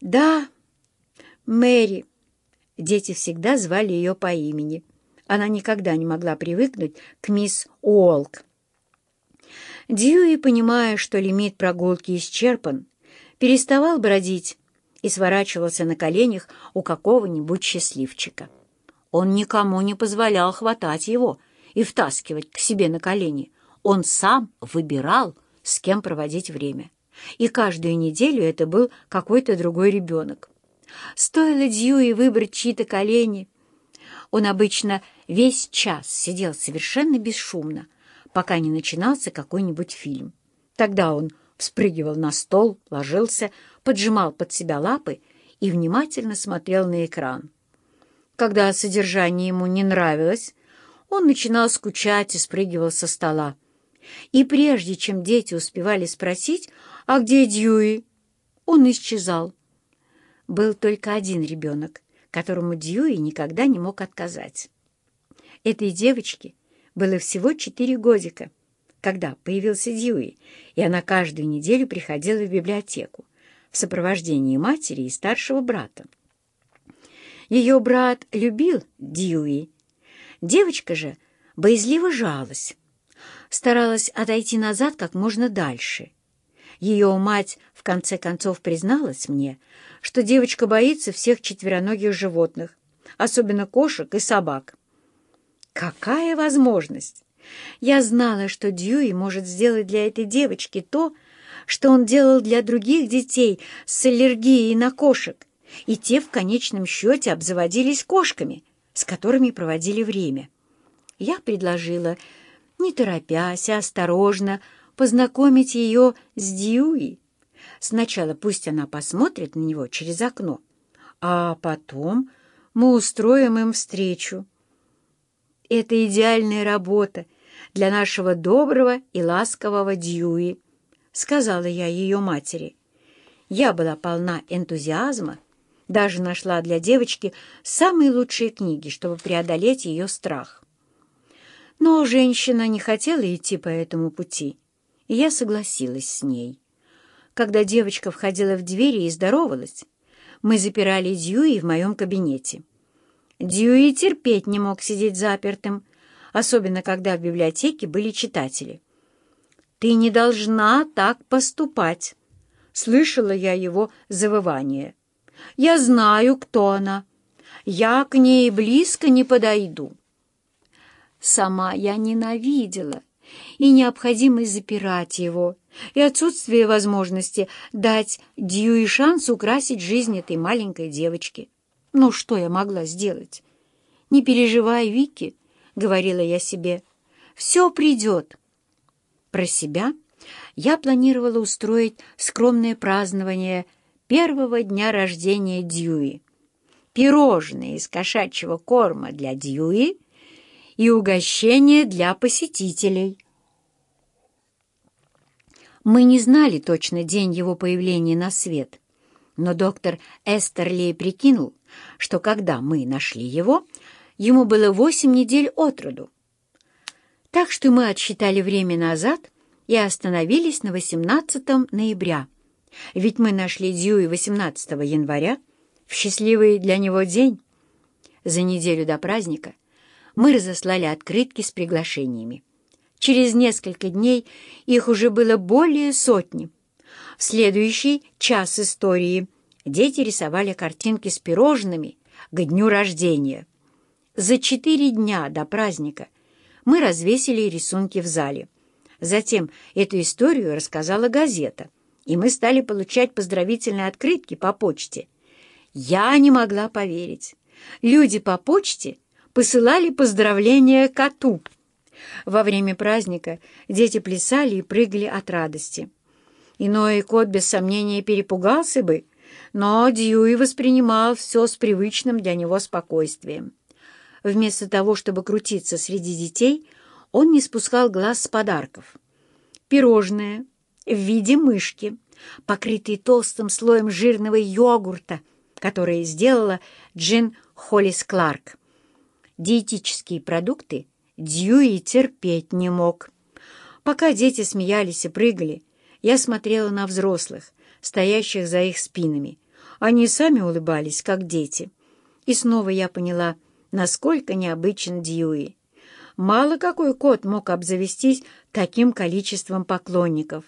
Да, Мэри. Дети всегда звали ее по имени. Она никогда не могла привыкнуть к мисс Уолк. Дьюи, понимая, что лимит прогулки исчерпан, переставал бродить и сворачивался на коленях у какого-нибудь счастливчика. Он никому не позволял хватать его и втаскивать к себе на колени. Он сам выбирал, с кем проводить время. И каждую неделю это был какой-то другой ребенок. Стоило Дьюи выбрать чьи-то колени. Он обычно весь час сидел совершенно бесшумно, пока не начинался какой-нибудь фильм. Тогда он вспрыгивал на стол, ложился, поджимал под себя лапы и внимательно смотрел на экран. Когда содержание ему не нравилось, он начинал скучать и спрыгивал со стола. И прежде чем дети успевали спросить, а где Дьюи, он исчезал. Был только один ребенок, которому Дьюи никогда не мог отказать. Этой девочке было всего четыре годика, когда появился Дьюи, и она каждую неделю приходила в библиотеку в сопровождении матери и старшего брата. Ее брат любил Дьюи. Девочка же боязливо жалась, старалась отойти назад как можно дальше. Ее мать в конце концов призналась мне, что девочка боится всех четвероногих животных, особенно кошек и собак. Какая возможность! Я знала, что Дьюи может сделать для этой девочки то, что он делал для других детей с аллергией на кошек, и те в конечном счете обзаводились кошками, с которыми проводили время. Я предложила, не торопясь, а осторожно, познакомить ее с Дьюи. Сначала пусть она посмотрит на него через окно, а потом мы устроим им встречу. Это идеальная работа для нашего доброго и ласкового Дьюи, сказала я ее матери. Я была полна энтузиазма, даже нашла для девочки самые лучшие книги, чтобы преодолеть ее страх. Но женщина не хотела идти по этому пути, и я согласилась с ней. Когда девочка входила в двери и здоровалась, мы запирали Дьюи в моем кабинете. Дьюи терпеть не мог сидеть запертым, особенно когда в библиотеке были читатели. «Ты не должна так поступать!» Слышала я его завывание. «Я знаю, кто она. Я к ней близко не подойду». Сама я ненавидела и необходимость запирать его, и отсутствие возможности дать Дьюи шанс украсить жизнь этой маленькой девочки. Ну, что я могла сделать? «Не переживай, Вики», — говорила я себе, — «все придет». Про себя я планировала устроить скромное празднование первого дня рождения Дьюи, пирожные из кошачьего корма для Дьюи и угощение для посетителей. Мы не знали точно день его появления на свет, но доктор Эстерли прикинул, что когда мы нашли его, ему было восемь недель от роду. Так что мы отсчитали время назад и остановились на 18 ноября, ведь мы нашли Дьюи 18 января, в счастливый для него день. За неделю до праздника мы разослали открытки с приглашениями. Через несколько дней их уже было более сотни. В следующий час истории дети рисовали картинки с пирожными к дню рождения. За четыре дня до праздника мы развесили рисунки в зале. Затем эту историю рассказала газета, и мы стали получать поздравительные открытки по почте. Я не могла поверить. Люди по почте посылали поздравления коту. Во время праздника дети плясали и прыгали от радости. Иной кот без сомнения перепугался бы, но Дьюи воспринимал все с привычным для него спокойствием. Вместо того, чтобы крутиться среди детей, он не спускал глаз с подарков. Пирожное в виде мышки, покрытые толстым слоем жирного йогурта, которое сделала Джин Холлис Кларк. Диетические продукты Дьюи терпеть не мог. Пока дети смеялись и прыгали, я смотрела на взрослых, стоящих за их спинами, Они сами улыбались, как дети. И снова я поняла, насколько необычен Дьюи. Мало какой кот мог обзавестись таким количеством поклонников.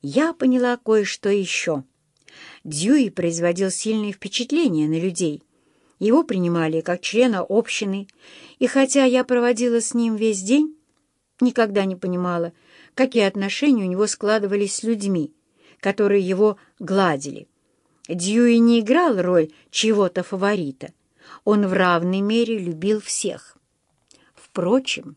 Я поняла кое-что еще. Дьюи производил сильное впечатление на людей. Его принимали как члена общины, и хотя я проводила с ним весь день, никогда не понимала, какие отношения у него складывались с людьми, которые его гладили. Дьюи не играл роль чьего-то фаворита. Он в равной мере любил всех. Впрочем,